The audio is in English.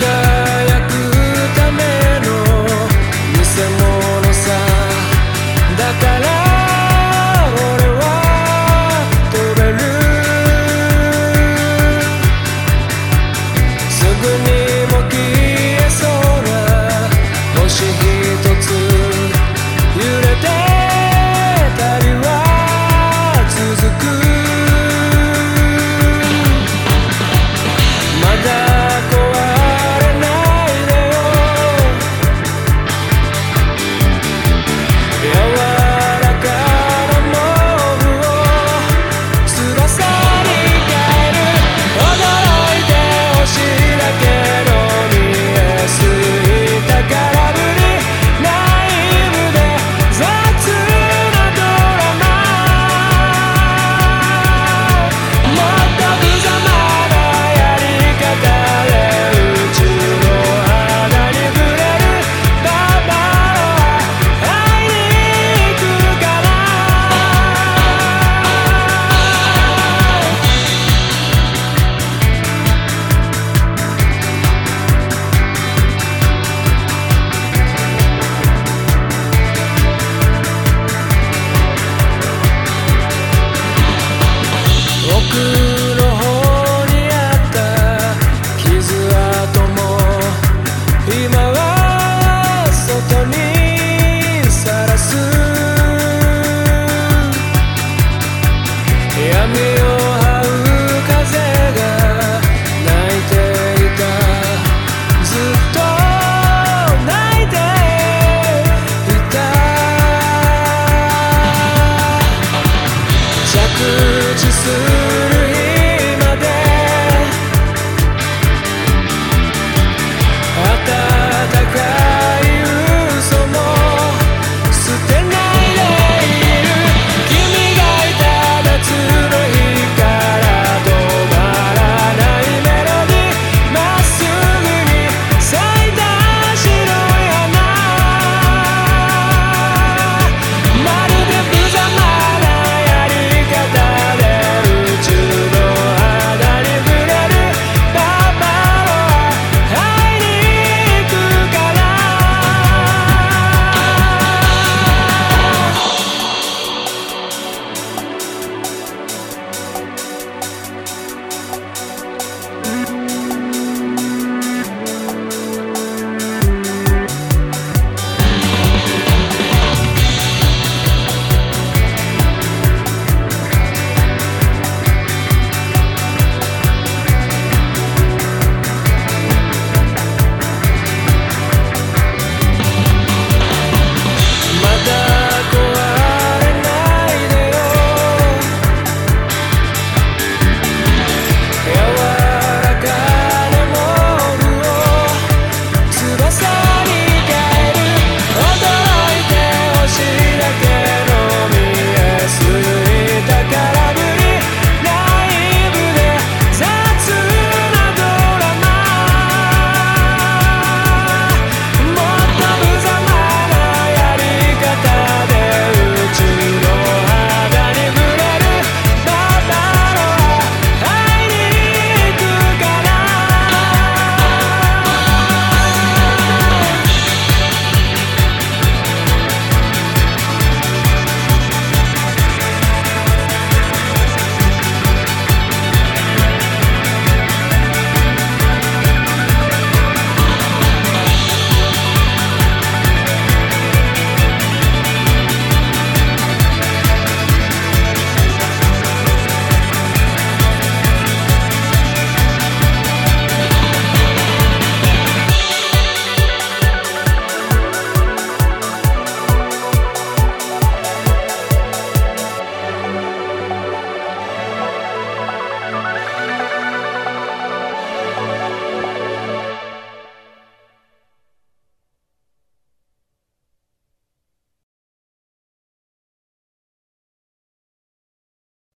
girl